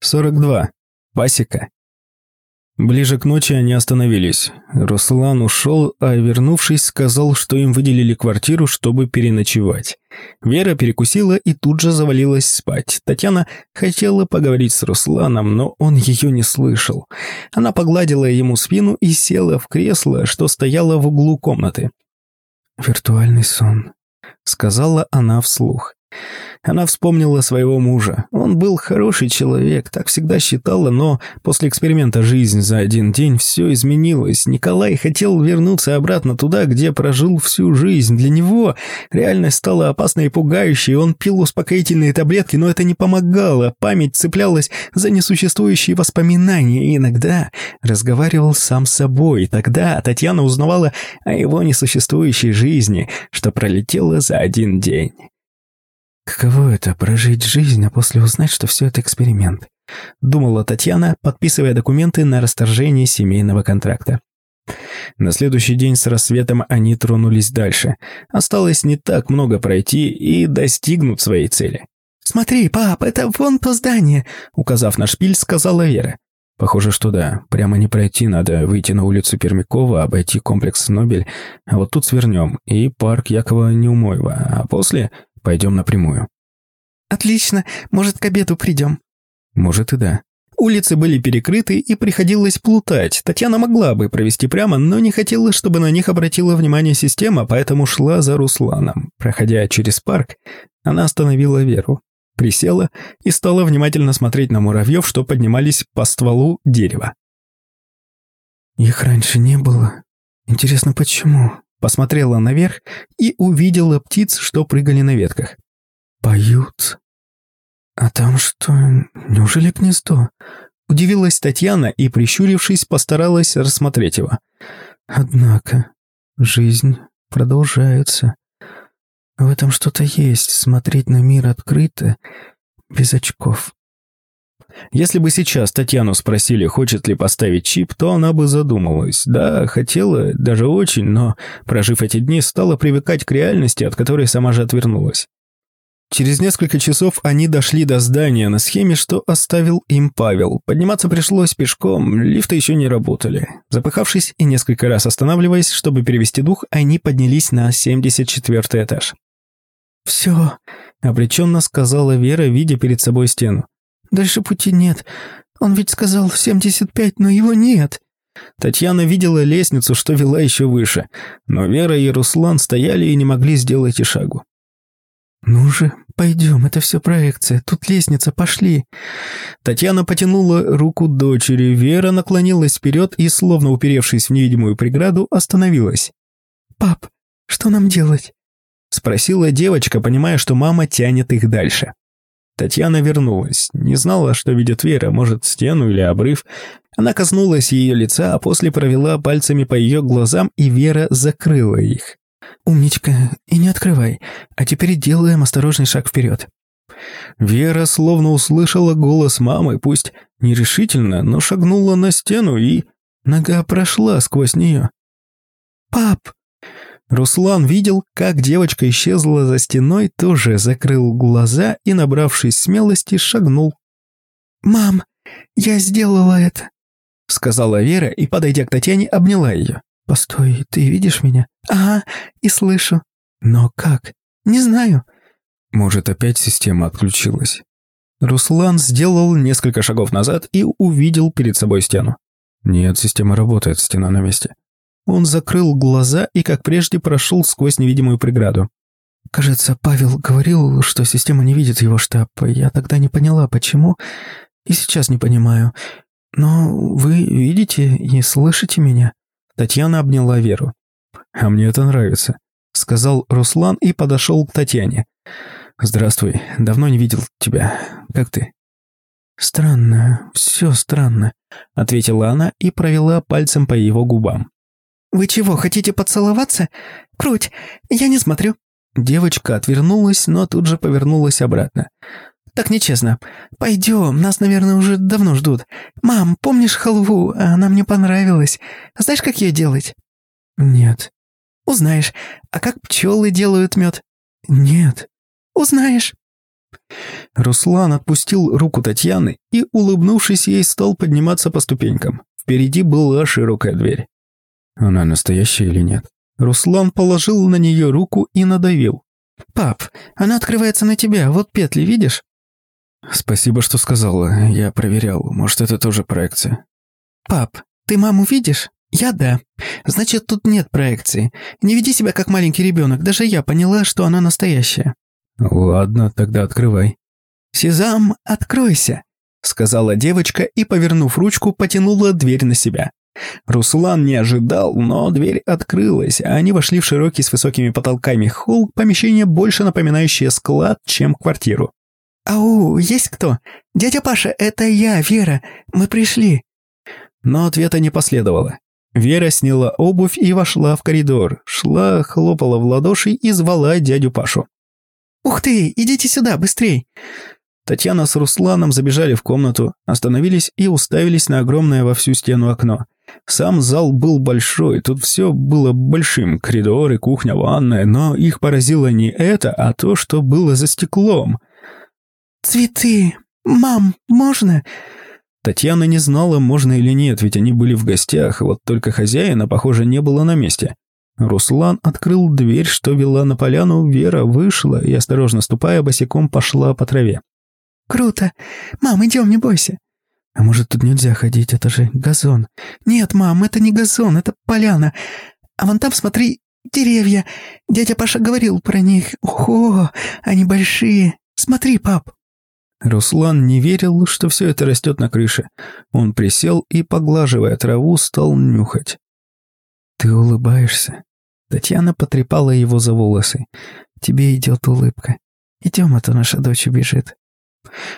42. Пасека. Ближе к ночи они остановились. Руслан ушел, а вернувшись, сказал, что им выделили квартиру, чтобы переночевать. Вера перекусила и тут же завалилась спать. Татьяна хотела поговорить с Русланом, но он ее не слышал. Она погладила ему спину и села в кресло, что стояло в углу комнаты. «Виртуальный сон», — сказала она вслух. Она вспомнила своего мужа. Он был хороший человек, так всегда считала, но после эксперимента «Жизнь за один день» все изменилось. Николай хотел вернуться обратно туда, где прожил всю жизнь. Для него реальность стала опасной и пугающей. Он пил успокоительные таблетки, но это не помогало. Память цеплялась за несуществующие воспоминания и иногда разговаривал сам с собой. Тогда Татьяна узнавала о его несуществующей жизни, что пролетела за один день. Каково это – прожить жизнь, а после узнать, что все это эксперимент? Думала Татьяна, подписывая документы на расторжение семейного контракта. На следующий день с рассветом они тронулись дальше. Осталось не так много пройти и достигнуть своей цели. «Смотри, пап, это вон то здание», — указав на шпиль, сказала Вера. Похоже, что да. Прямо не пройти, надо выйти на улицу Пермякова, обойти комплекс Нобель, а вот тут свернем, и парк Якова Неумоева, а после Пойдем напрямую». «Отлично. Может, к обеду придем?» «Может и да». Улицы были перекрыты и приходилось плутать. Татьяна могла бы провести прямо, но не хотела, чтобы на них обратила внимание система, поэтому шла за Русланом. Проходя через парк, она остановила Веру, присела и стала внимательно смотреть на муравьев, что поднимались по стволу дерева. «Их раньше не было. Интересно, почему?» Посмотрела наверх и увидела птиц, что прыгали на ветках. «Поют. А там что, неужели гнездо?» Удивилась Татьяна и, прищурившись, постаралась рассмотреть его. «Однако, жизнь продолжается. В этом что-то есть, смотреть на мир открыто, без очков. Если бы сейчас Татьяну спросили, хочет ли поставить чип, то она бы задумалась. Да, хотела, даже очень, но, прожив эти дни, стала привыкать к реальности, от которой сама же отвернулась. Через несколько часов они дошли до здания на схеме, что оставил им Павел. Подниматься пришлось пешком, лифты еще не работали. Запыхавшись и несколько раз останавливаясь, чтобы перевести дух, они поднялись на 74 этаж. «Все», — обреченно сказала Вера, видя перед собой стену. Дальше пути нет. Он ведь сказал 75, но его нет». Татьяна видела лестницу, что вела еще выше, но Вера и Руслан стояли и не могли сделать и шагу. «Ну же, пойдем, это все проекция, тут лестница, пошли». Татьяна потянула руку дочери, Вера наклонилась вперед и, словно уперевшись в невидимую преграду, остановилась. «Пап, что нам делать?» Спросила девочка, понимая, что мама тянет их дальше. Татьяна вернулась. Не знала, что видит Вера, может, стену или обрыв. Она коснулась ее лица, а после провела пальцами по ее глазам, и Вера закрыла их. «Умничка, и не открывай. А теперь делаем осторожный шаг вперед». Вера словно услышала голос мамы, пусть нерешительно, но шагнула на стену, и нога прошла сквозь нее. «Пап!» Руслан видел, как девочка исчезла за стеной, тоже закрыл глаза и, набравшись смелости, шагнул. «Мам, я сделала это», — сказала Вера и, подойдя к Татьяне, обняла ее. «Постой, ты видишь меня?» «Ага, и слышу». «Но как?» «Не знаю». «Может, опять система отключилась?» Руслан сделал несколько шагов назад и увидел перед собой стену. «Нет, система работает, стена на месте». Он закрыл глаза и, как прежде, прошел сквозь невидимую преграду. «Кажется, Павел говорил, что система не видит его штаб. Я тогда не поняла, почему, и сейчас не понимаю. Но вы видите и слышите меня?» Татьяна обняла Веру. «А мне это нравится», — сказал Руслан и подошел к Татьяне. «Здравствуй, давно не видел тебя. Как ты?» «Странно, все странно», — ответила она и провела пальцем по его губам. «Вы чего, хотите поцеловаться? Круть, я не смотрю». Девочка отвернулась, но тут же повернулась обратно. «Так нечестно. Пойдем, нас, наверное, уже давно ждут. Мам, помнишь халву? Она мне понравилась. Знаешь, как ее делать?» «Нет». «Узнаешь. А как пчелы делают мед?» «Нет». «Узнаешь». Руслан отпустил руку Татьяны и, улыбнувшись ей, стал подниматься по ступенькам. Впереди была широкая дверь. Она настоящая или нет? Руслан положил на нее руку и надавил. «Пап, она открывается на тебя, вот петли, видишь?» «Спасибо, что сказала. Я проверял. Может, это тоже проекция?» «Пап, ты маму видишь? Я да. Значит, тут нет проекции. Не веди себя как маленький ребенок. Даже я поняла, что она настоящая». «Ладно, тогда открывай». «Сезам, откройся», — сказала девочка и, повернув ручку, потянула дверь на себя. Руслан не ожидал, но дверь открылась, а они вошли в широкий с высокими потолками холл, помещение больше напоминающее склад, чем квартиру. «Ау, есть кто? Дядя Паша, это я, Вера. Мы пришли». Но ответа не последовало. Вера сняла обувь и вошла в коридор, шла, хлопала в ладоши и звала дядю Пашу. «Ух ты, идите сюда, быстрей!» Татьяна с Русланом забежали в комнату, остановились и уставились на огромное во всю стену окно. Сам зал был большой, тут все было большим, коридоры, кухня, ванная, но их поразило не это, а то, что было за стеклом. «Цветы! Мам, можно?» Татьяна не знала, можно или нет, ведь они были в гостях, вот только хозяина, похоже, не было на месте. Руслан открыл дверь, что вела на поляну, Вера вышла и, осторожно ступая, босиком пошла по траве. «Круто! Мам, идем, не бойся!» «А может, тут нельзя ходить, это же газон?» «Нет, мам, это не газон, это поляна. А вон там, смотри, деревья. Дядя Паша говорил про них. Ого, они большие. Смотри, пап!» Руслан не верил, что все это растет на крыше. Он присел и, поглаживая траву, стал нюхать. «Ты улыбаешься?» Татьяна потрепала его за волосы. «Тебе идет улыбка. Идем, а то наша дочь убежит».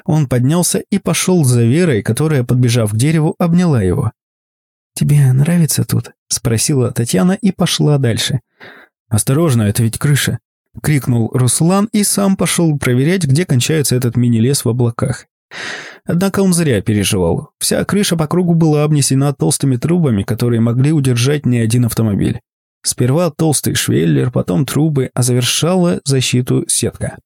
Он поднялся и пошел за Верой, которая, подбежав к дереву, обняла его. «Тебе нравится тут?» – спросила Татьяна и пошла дальше. «Осторожно, это ведь крыша!» – крикнул Руслан и сам пошел проверять, где кончается этот мини-лес в облаках. Однако он зря переживал. Вся крыша по кругу была обнесена толстыми трубами, которые могли удержать не один автомобиль. Сперва толстый швеллер, потом трубы, а завершала защиту сетка.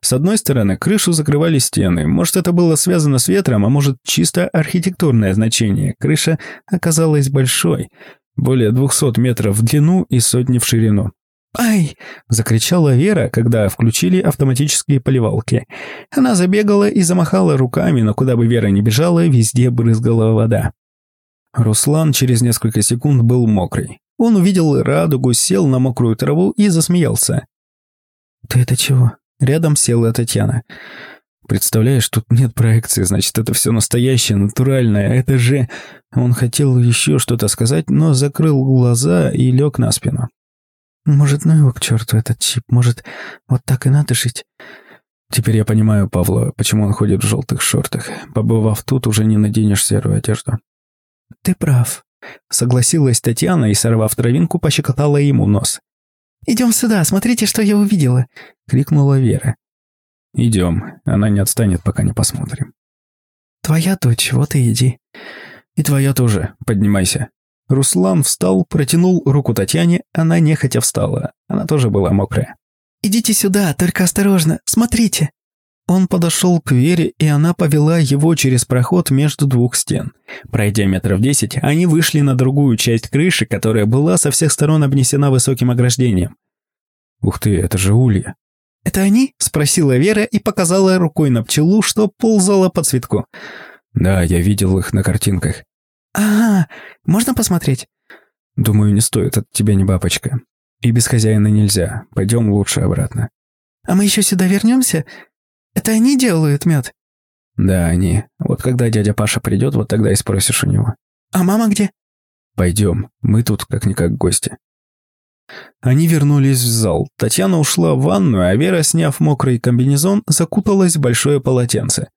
С одной стороны, крышу закрывали стены. Может, это было связано с ветром, а может, чисто архитектурное значение. Крыша оказалась большой, более 200 метров в длину и сотни в ширину. «Ай!» – закричала Вера, когда включили автоматические поливалки. Она забегала и замахала руками, но куда бы Вера ни бежала, везде брызгала вода. Руслан через несколько секунд был мокрый. Он увидел радугу, сел на мокрую траву и засмеялся. «Ты это чего?» Рядом села Татьяна. Представляешь, тут нет проекции, значит, это все настоящее, натуральное. Это же... Он хотел еще что-то сказать, но закрыл глаза и лег на спину. Может, ну его к черту этот чип, может, вот так и надо жить. Теперь я понимаю Павла, почему он ходит в желтых шортах. Побывав тут, уже не наденешь серую одежду. Ты прав. Согласилась Татьяна и, сорвав травинку, пощекотала ему нос. «Идем сюда, смотрите, что я увидела!» — крикнула Вера. «Идем, она не отстанет, пока не посмотрим». «Твоя дочь, вот и иди». «И твоя тоже, поднимайся». Руслан встал, протянул руку Татьяне, она нехотя встала. Она тоже была мокрая. «Идите сюда, только осторожно, смотрите!» Он подошел к Вере, и она повела его через проход между двух стен. Пройдя метров десять, они вышли на другую часть крыши, которая была со всех сторон обнесена высоким ограждением. «Ух ты, это же улья!» «Это они?» – спросила Вера и показала рукой на пчелу, что ползала по цветку. «Да, я видел их на картинках». «Ага, можно посмотреть?» «Думаю, не стоит, от тебя не бабочка. И без хозяина нельзя. Пойдем лучше обратно». «А мы еще сюда вернемся? Это они делают мед?» «Да, они. Вот когда дядя Паша придет, вот тогда и спросишь у него». «А мама где?» «Пойдем. Мы тут как-никак гости». Они вернулись в зал. Татьяна ушла в ванную, а Вера, сняв мокрый комбинезон, закуталась в большое полотенце.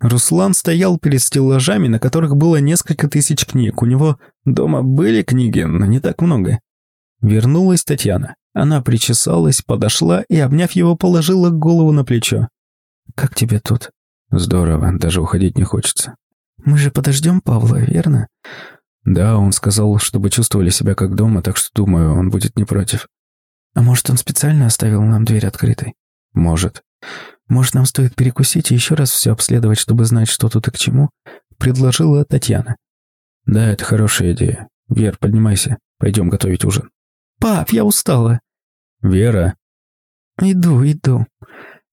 Руслан стоял перед стеллажами, на которых было несколько тысяч книг. У него дома были книги, но не так много. Вернулась Татьяна. Она причесалась, подошла и, обняв его, положила голову на плечо. «Как тебе тут?» «Здорово, даже уходить не хочется». «Мы же подождем Павла, верно?» «Да, он сказал, чтобы чувствовали себя как дома, так что, думаю, он будет не против». «А может, он специально оставил нам дверь открытой?» «Может. Может, нам стоит перекусить и еще раз все обследовать, чтобы знать, что тут и к чему?» — предложила Татьяна. «Да, это хорошая идея. Вер, поднимайся. Пойдем готовить ужин». «Пап, я устала». «Вера». «Иду, иду.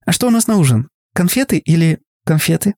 А что у нас на ужин? Конфеты или конфеты?»